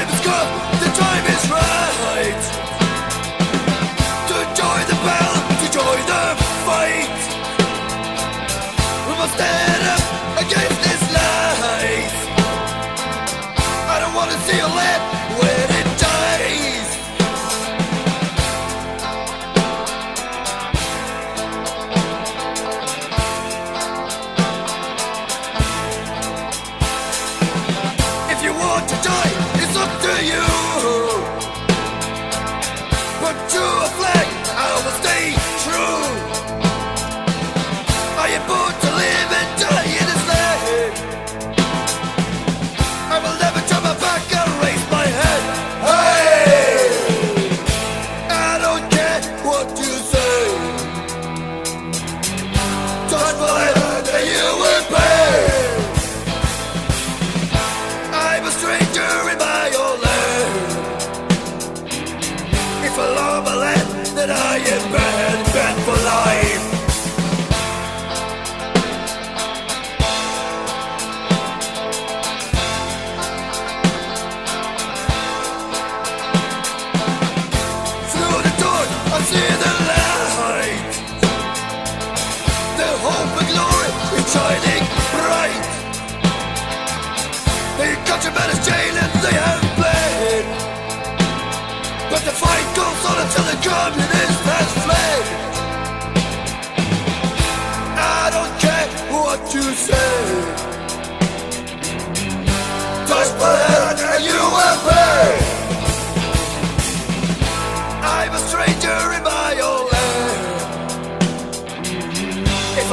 Let's go! will stand up against this lies. I don't wanna see a land when it dies. If you want to die, it's up to you. Put your flag. the hope and glory is shining bright. The countrymen is jailed and they have played, But the fight goes on until the communist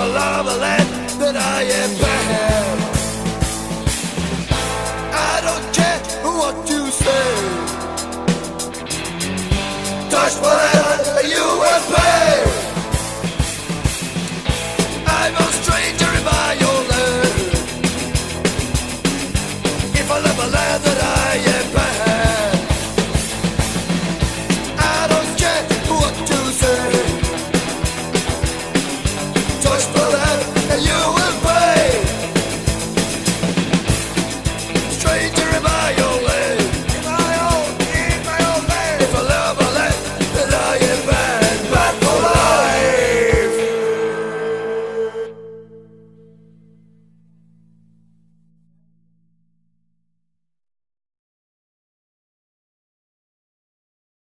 land that I am bad. I don't care what you say.